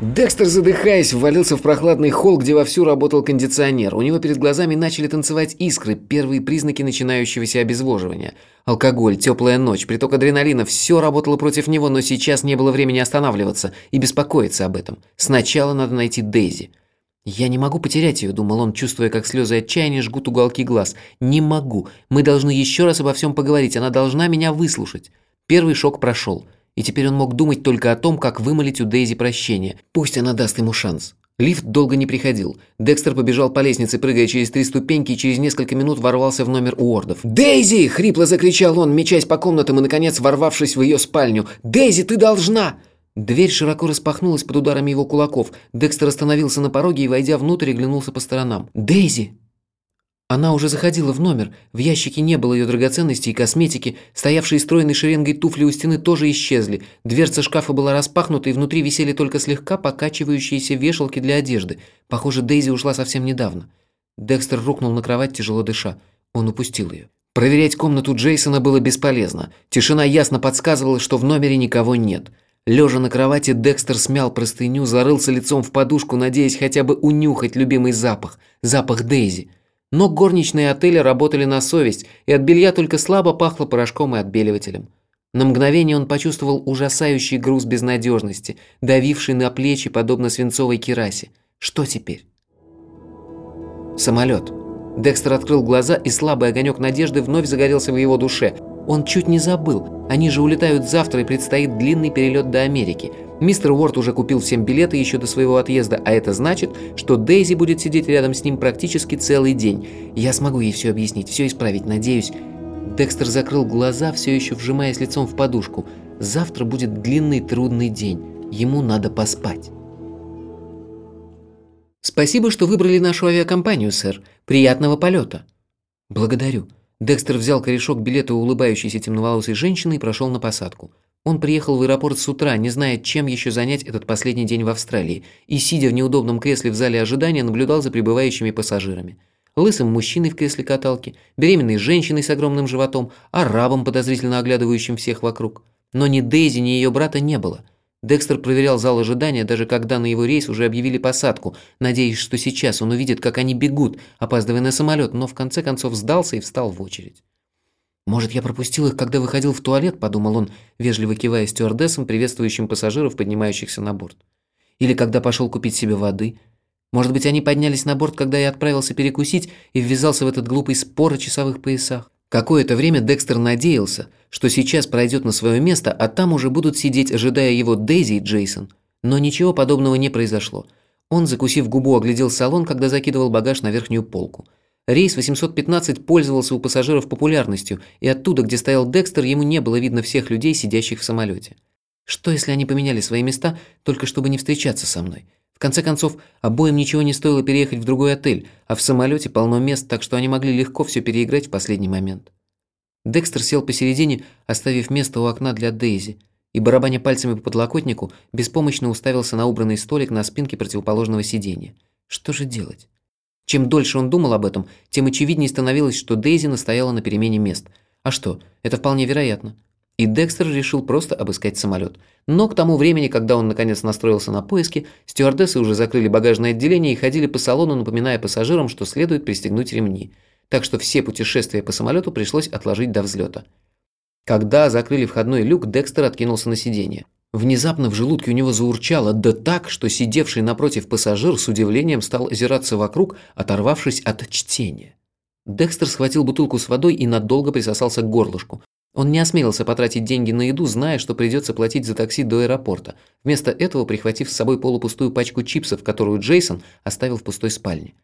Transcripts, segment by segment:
Декстер, задыхаясь, ввалился в прохладный холл, где вовсю работал кондиционер. У него перед глазами начали танцевать искры, первые признаки начинающегося обезвоживания. Алкоголь, теплая ночь, приток адреналина – все работало против него, но сейчас не было времени останавливаться и беспокоиться об этом. Сначала надо найти Дейзи. «Я не могу потерять ее», – думал он, чувствуя, как слезы отчаяния жгут уголки глаз. «Не могу. Мы должны еще раз обо всем поговорить. Она должна меня выслушать». Первый шок прошел – и теперь он мог думать только о том, как вымолить у Дейзи прощение. Пусть она даст ему шанс. Лифт долго не приходил. Декстер побежал по лестнице, прыгая через три ступеньки, и через несколько минут ворвался в номер Уордов. «Дейзи!» – хрипло закричал он, мечась по комнатам и, наконец, ворвавшись в ее спальню. «Дейзи, ты должна!» Дверь широко распахнулась под ударами его кулаков. Декстер остановился на пороге и, войдя внутрь, оглянулся по сторонам. «Дейзи!» Она уже заходила в номер. В ящике не было ее драгоценностей и косметики. Стоявшие стройной шеренгой туфли у стены тоже исчезли. Дверца шкафа была распахнута, и внутри висели только слегка покачивающиеся вешалки для одежды. Похоже, Дейзи ушла совсем недавно. Декстер рухнул на кровать, тяжело дыша. Он упустил ее. Проверять комнату Джейсона было бесполезно. Тишина ясно подсказывала, что в номере никого нет. Лежа на кровати, Декстер смял простыню, зарылся лицом в подушку, надеясь хотя бы унюхать любимый запах. Запах Дейзи. Но горничные отеля работали на совесть, и от белья только слабо пахло порошком и отбеливателем. На мгновение он почувствовал ужасающий груз безнадежности, давивший на плечи, подобно свинцовой керасе. Что теперь? Самолет. Декстер открыл глаза, и слабый огонек надежды вновь загорелся в его душе. Он чуть не забыл. Они же улетают завтра, и предстоит длинный перелет до Америки – Мистер Уорд уже купил всем билеты еще до своего отъезда, а это значит, что Дейзи будет сидеть рядом с ним практически целый день. Я смогу ей все объяснить, все исправить, надеюсь. Декстер закрыл глаза, все еще вжимаясь лицом в подушку. Завтра будет длинный трудный день. Ему надо поспать. «Спасибо, что выбрали нашу авиакомпанию, сэр. Приятного полета». «Благодарю». Декстер взял корешок билета у улыбающейся темноволосой женщины и прошел на посадку. Он приехал в аэропорт с утра, не зная, чем еще занять этот последний день в Австралии, и, сидя в неудобном кресле в зале ожидания, наблюдал за прибывающими пассажирами. Лысым мужчиной в кресле каталки, беременной женщиной с огромным животом, арабом, подозрительно оглядывающим всех вокруг. Но ни Дейзи, ни ее брата не было. Декстер проверял зал ожидания, даже когда на его рейс уже объявили посадку, надеясь, что сейчас он увидит, как они бегут, опаздывая на самолет, но в конце концов сдался и встал в очередь. «Может, я пропустил их, когда выходил в туалет?» – подумал он, вежливо кивая стюардессам, приветствующим пассажиров, поднимающихся на борт. «Или когда пошел купить себе воды?» Может быть, они поднялись на борт, когда я отправился перекусить и ввязался в этот глупый спор о часовых поясах. Какое-то время Декстер надеялся, что сейчас пройдет на свое место, а там уже будут сидеть, ожидая его Дейзи и Джейсон. Но ничего подобного не произошло. Он, закусив губу, оглядел салон, когда закидывал багаж на верхнюю полку. Рейс 815 пользовался у пассажиров популярностью, и оттуда, где стоял Декстер, ему не было видно всех людей, сидящих в самолете. Что, если они поменяли свои места, только чтобы не встречаться со мной? В конце концов, обоим ничего не стоило переехать в другой отель, а в самолете полно мест, так что они могли легко все переиграть в последний момент. Декстер сел посередине, оставив место у окна для Дейзи, и, барабаня пальцами по подлокотнику, беспомощно уставился на убранный столик на спинке противоположного сиденья. Что же делать? Чем дольше он думал об этом, тем очевиднее становилось, что Дейзи настояла на перемене мест. А что, это вполне вероятно. И Декстер решил просто обыскать самолет. Но к тому времени, когда он наконец настроился на поиски, стюардессы уже закрыли багажное отделение и ходили по салону, напоминая пассажирам, что следует пристегнуть ремни. Так что все путешествия по самолету пришлось отложить до взлета. Когда закрыли входной люк, Декстер откинулся на сиденье. Внезапно в желудке у него заурчало, да так, что сидевший напротив пассажир с удивлением стал озираться вокруг, оторвавшись от чтения. Декстер схватил бутылку с водой и надолго присосался к горлышку. Он не осмелился потратить деньги на еду, зная, что придется платить за такси до аэропорта, вместо этого прихватив с собой полупустую пачку чипсов, которую Джейсон оставил в пустой спальне.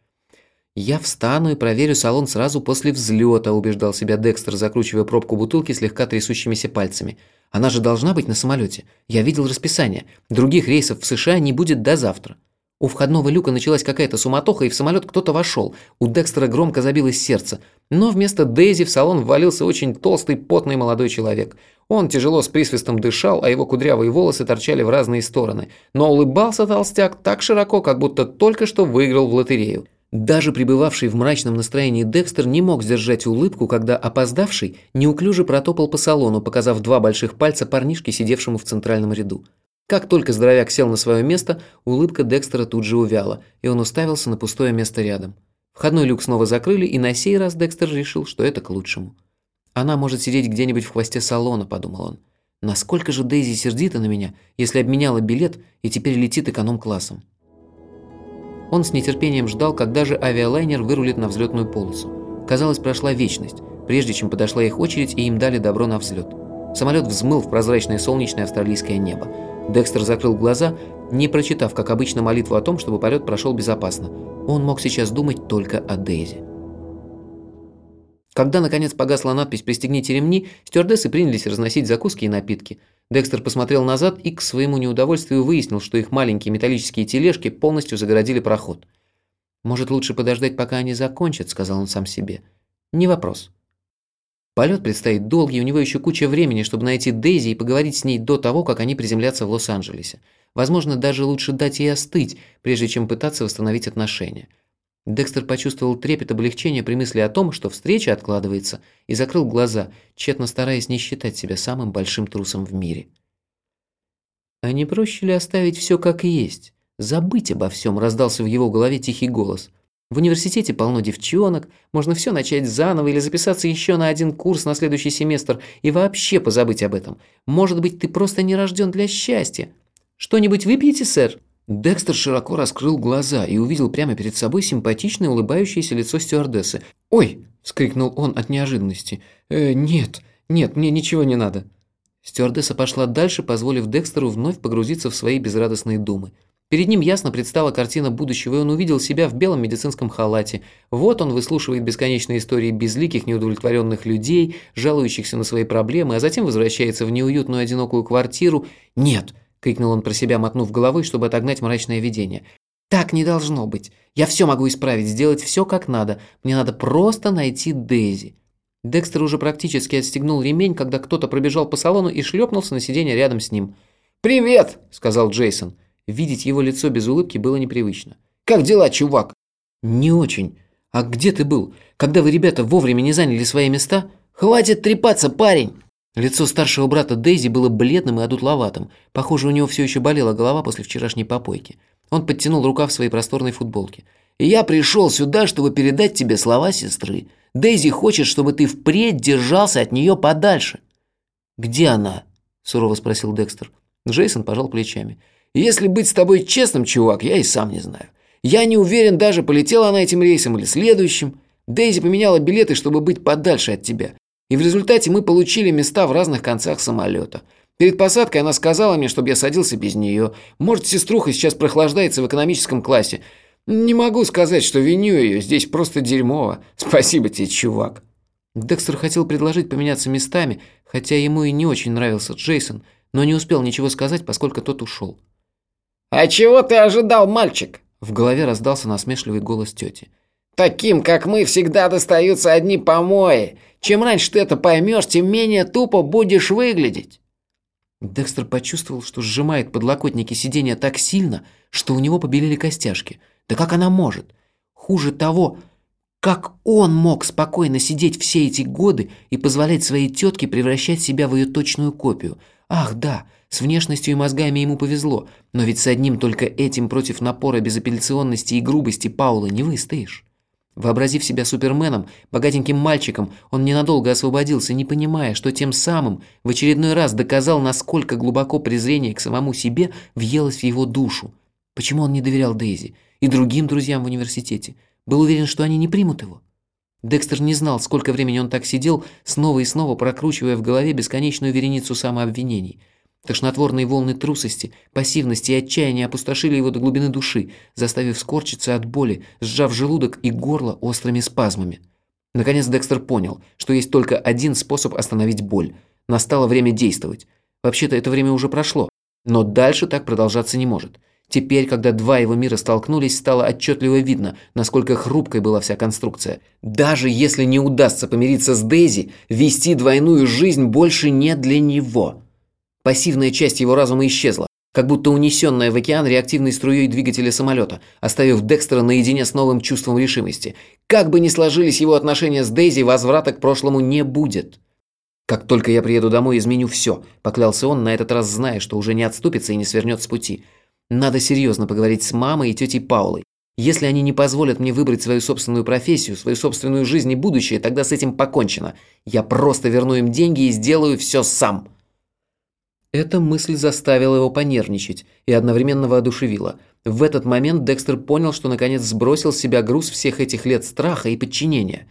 «Я встану и проверю салон сразу после взлета», – убеждал себя Декстер, закручивая пробку бутылки слегка трясущимися пальцами. «Она же должна быть на самолете. Я видел расписание. Других рейсов в США не будет до завтра». У входного люка началась какая-то суматоха, и в самолет кто-то вошел. У Декстера громко забилось сердце. Но вместо Дейзи в салон ввалился очень толстый, потный молодой человек. Он тяжело с присвистом дышал, а его кудрявые волосы торчали в разные стороны. Но улыбался толстяк так широко, как будто только что выиграл в лотерею. Даже пребывавший в мрачном настроении Декстер не мог сдержать улыбку, когда опоздавший неуклюже протопал по салону, показав два больших пальца парнишке, сидевшему в центральном ряду. Как только здоровяк сел на свое место, улыбка Декстера тут же увяла, и он уставился на пустое место рядом. Входной люк снова закрыли, и на сей раз Декстер решил, что это к лучшему. «Она может сидеть где-нибудь в хвосте салона», – подумал он. «Насколько же Дейзи сердита на меня, если обменяла билет и теперь летит эконом-классом?» Он с нетерпением ждал, когда же авиалайнер вырулит на взлетную полосу. Казалось, прошла вечность, прежде чем подошла их очередь и им дали добро на взлет. Самолет взмыл в прозрачное солнечное австралийское небо. Декстер закрыл глаза, не прочитав, как обычно, молитву о том, чтобы полет прошел безопасно. Он мог сейчас думать только о Дейзи. Когда, наконец, погасла надпись «Пристегните ремни», стюардессы принялись разносить закуски и напитки. Декстер посмотрел назад и, к своему неудовольствию, выяснил, что их маленькие металлические тележки полностью загородили проход. «Может, лучше подождать, пока они закончат», – сказал он сам себе. «Не вопрос». Полет предстоит долгий, у него еще куча времени, чтобы найти Дейзи и поговорить с ней до того, как они приземлятся в Лос-Анджелесе. Возможно, даже лучше дать ей остыть, прежде чем пытаться восстановить отношения. Декстер почувствовал трепет облегчения при мысли о том, что встреча откладывается, и закрыл глаза, тщетно стараясь не считать себя самым большим трусом в мире. «А не проще ли оставить все как есть? Забыть обо всем?» – раздался в его голове тихий голос. В университете полно девчонок, можно все начать заново или записаться еще на один курс на следующий семестр и вообще позабыть об этом. Может быть, ты просто не рожден для счастья. Что-нибудь выпьете, сэр?» Декстер широко раскрыл глаза и увидел прямо перед собой симпатичное улыбающееся лицо стюардессы. «Ой!» – вскрикнул он от неожиданности. «Э, «Нет, нет, мне ничего не надо». Стюардесса пошла дальше, позволив Декстеру вновь погрузиться в свои безрадостные думы. Перед ним ясно предстала картина будущего, и он увидел себя в белом медицинском халате. Вот он выслушивает бесконечные истории безликих, неудовлетворенных людей, жалующихся на свои проблемы, а затем возвращается в неуютную одинокую квартиру. «Нет!» – крикнул он про себя, мотнув головой, чтобы отогнать мрачное видение. «Так не должно быть. Я все могу исправить, сделать все как надо. Мне надо просто найти Дейзи». Декстер уже практически отстегнул ремень, когда кто-то пробежал по салону и шлепнулся на сиденье рядом с ним. «Привет!» – сказал Джейсон. Видеть его лицо без улыбки было непривычно. «Как дела, чувак?» «Не очень. А где ты был? Когда вы, ребята, вовремя не заняли свои места?» «Хватит трепаться, парень!» Лицо старшего брата Дейзи было бледным и одутловатым. Похоже, у него все еще болела голова после вчерашней попойки. Он подтянул рукав своей просторной футболки. «Я пришел сюда, чтобы передать тебе слова сестры. Дейзи хочет, чтобы ты впредь держался от нее подальше». «Где она?» – сурово спросил Декстер. Джейсон пожал плечами. Если быть с тобой честным, чувак, я и сам не знаю. Я не уверен даже, полетела она этим рейсом или следующим. Дейзи поменяла билеты, чтобы быть подальше от тебя. И в результате мы получили места в разных концах самолета. Перед посадкой она сказала мне, чтобы я садился без нее. Может, сеструха сейчас прохлаждается в экономическом классе. Не могу сказать, что виню ее, здесь просто дерьмово. Спасибо тебе, чувак. Декстер хотел предложить поменяться местами, хотя ему и не очень нравился Джейсон, но не успел ничего сказать, поскольку тот ушел. «А чего ты ожидал, мальчик?» В голове раздался насмешливый голос тети. «Таким, как мы, всегда достаются одни помои. Чем раньше ты это поймешь, тем менее тупо будешь выглядеть». Декстер почувствовал, что сжимает подлокотники сиденья так сильно, что у него побелели костяшки. Да как она может? Хуже того, как он мог спокойно сидеть все эти годы и позволять своей тетке превращать себя в ее точную копию? Ах, да, с внешностью и мозгами ему повезло, но ведь с одним только этим против напора безапелляционности и грубости Паула не выстоишь. Вообразив себя суперменом, богатеньким мальчиком, он ненадолго освободился, не понимая, что тем самым в очередной раз доказал, насколько глубоко презрение к самому себе въелось в его душу. Почему он не доверял Дейзи и другим друзьям в университете? Был уверен, что они не примут его? Декстер не знал, сколько времени он так сидел, снова и снова прокручивая в голове бесконечную вереницу самообвинений – Тошнотворные волны трусости, пассивности и отчаяния опустошили его до глубины души, заставив скорчиться от боли, сжав желудок и горло острыми спазмами. Наконец Декстер понял, что есть только один способ остановить боль. Настало время действовать. Вообще-то это время уже прошло, но дальше так продолжаться не может. Теперь, когда два его мира столкнулись, стало отчетливо видно, насколько хрупкой была вся конструкция. Даже если не удастся помириться с Дейзи, вести двойную жизнь больше не для него. Пассивная часть его разума исчезла, как будто унесенная в океан реактивной струей двигателя самолета, оставив Декстера наедине с новым чувством решимости. Как бы ни сложились его отношения с Дейзи, возврата к прошлому не будет. «Как только я приеду домой, изменю все», – поклялся он, на этот раз зная, что уже не отступится и не свернет с пути. «Надо серьезно поговорить с мамой и тетей Паулой. Если они не позволят мне выбрать свою собственную профессию, свою собственную жизнь и будущее, тогда с этим покончено. Я просто верну им деньги и сделаю все сам». Эта мысль заставила его понервничать и одновременно воодушевила. В этот момент Декстер понял, что наконец сбросил с себя груз всех этих лет страха и подчинения.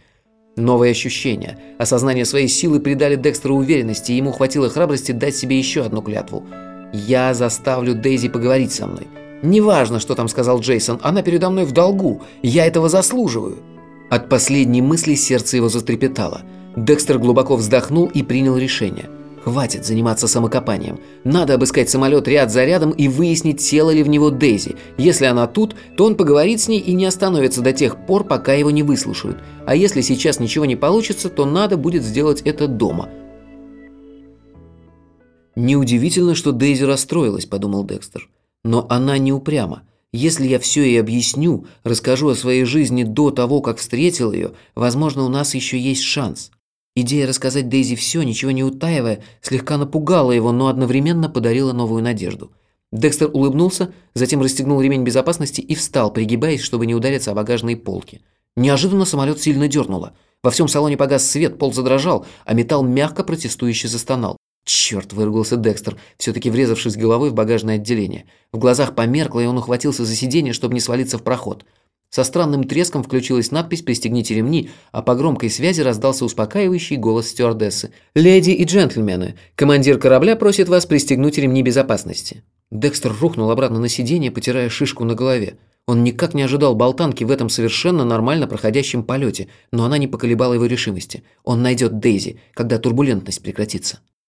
Новые ощущения, осознание своей силы придали Декстеру уверенности, и ему хватило храбрости дать себе еще одну клятву. «Я заставлю Дейзи поговорить со мной. Неважно, что там сказал Джейсон, она передо мной в долгу, я этого заслуживаю». От последней мысли сердце его затрепетало. Декстер глубоко вздохнул и принял решение – Хватит заниматься самокопанием. Надо обыскать самолет ряд за рядом и выяснить, села ли в него Дейзи. Если она тут, то он поговорит с ней и не остановится до тех пор, пока его не выслушают. А если сейчас ничего не получится, то надо будет сделать это дома. «Неудивительно, что Дейзи расстроилась», – подумал Декстер. «Но она не упряма. Если я все ей объясню, расскажу о своей жизни до того, как встретил ее, возможно, у нас еще есть шанс». Идея рассказать Дейзи все, ничего не утаивая, слегка напугала его, но одновременно подарила новую надежду. Декстер улыбнулся, затем расстегнул ремень безопасности и встал, пригибаясь, чтобы не удариться о багажные полки. Неожиданно самолет сильно дернуло. Во всем салоне погас свет, пол задрожал, а металл мягко протестующе застонал. «Черт!» – выругался Декстер, все-таки врезавшись головой в багажное отделение. В глазах померкло, и он ухватился за сиденье, чтобы не свалиться в проход. Со странным треском включилась надпись «Пристегните ремни», а по громкой связи раздался успокаивающий голос стюардессы. «Леди и джентльмены, командир корабля просит вас пристегнуть ремни безопасности». Декстер рухнул обратно на сиденье, потирая шишку на голове. Он никак не ожидал болтанки в этом совершенно нормально проходящем полете, но она не поколебала его решимости. Он найдет Дейзи, когда турбулентность прекратится.